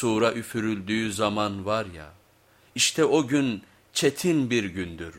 sura üfürüldüğü zaman var ya, işte o gün çetin bir gündür.